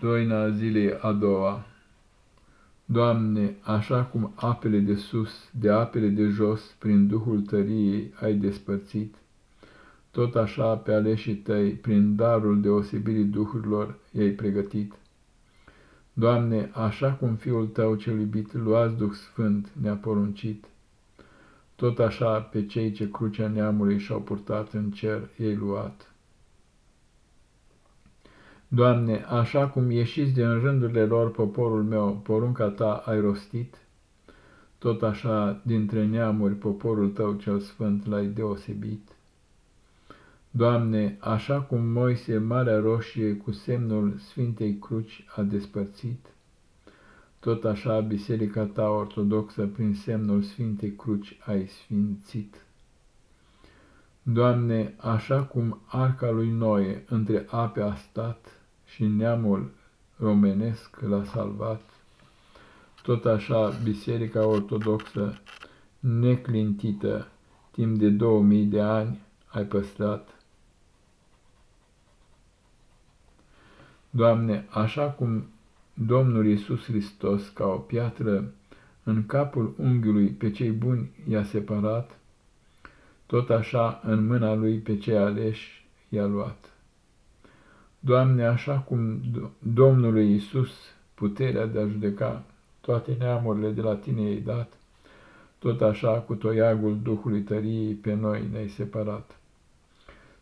Doina zilei a doua Doamne, așa cum apele de sus, de apele de jos, prin Duhul tăriei ai despărțit, tot așa pe aleșii tăi, prin darul deosebirii duhurilor, i-ai pregătit. Doamne, așa cum Fiul Tău cel iubit, luați Duh Sfânt, ne-a poruncit, tot așa pe cei ce crucea neamului și-au purtat în cer, ei luat. Doamne, așa cum ieșiți din rândurile lor poporul meu, porunca Ta ai rostit, tot așa dintre neamuri poporul Tău cel sfânt l-ai deosebit. Doamne, așa cum Moise Marea Roșie cu semnul Sfintei Cruci a despărțit, tot așa biserica Ta ortodoxă prin semnul Sfintei Cruci ai sfințit. Doamne, așa cum arca lui Noe între ape a stat, și neamul romenesc l-a salvat, tot așa Biserica Ortodoxă, neclintită, timp de 2000 de ani, ai păstrat. Doamne, așa cum Domnul Iisus Hristos, ca o piatră, în capul unghiului pe cei buni i-a separat, tot așa în mâna lui pe cei aleși i-a luat. Doamne, așa cum Domnului Iisus puterea de a judeca toate neamurile de la Tine ai dat, tot așa cu toiagul Duhului tăriei pe noi ne-ai separat.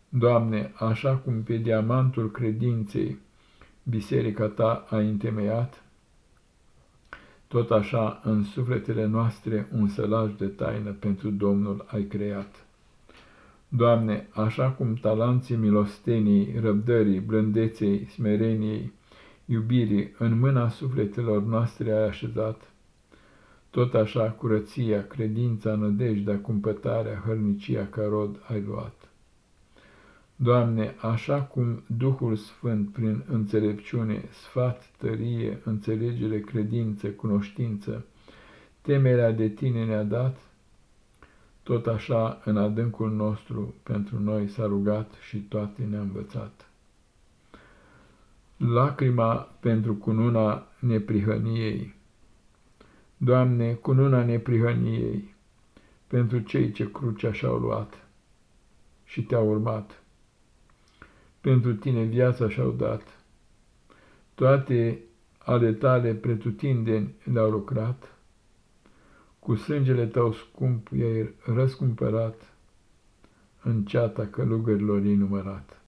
Doamne, așa cum pe diamantul credinței biserica Ta a întemeiat, tot așa în sufletele noastre un sălaj de taină pentru Domnul ai creat. Doamne, așa cum talanții milostenii, răbdării, blândeței, smereniei, iubirii în mâna sufletelor noastre ai așezat, tot așa curăția, credința, nădejdea, cumpătarea, hărnicia ca rod ai luat. Doamne, așa cum Duhul Sfânt prin înțelepciune, sfat, tărie, înțelegere, credință, cunoștință, temerea de Tine ne-a dat, tot așa, în adâncul nostru, pentru noi s-a rugat și toate ne-a învățat. Lacrima pentru cununa neprihăniei. Doamne, cununa neprihăniei, pentru cei ce crucea și-au luat și te-au urmat, pentru tine viața și-au dat, toate ale tale pretutindeni le-au lucrat, cu sângele tău scump i-ai răscumpărat, în ceata călugărilor numărat.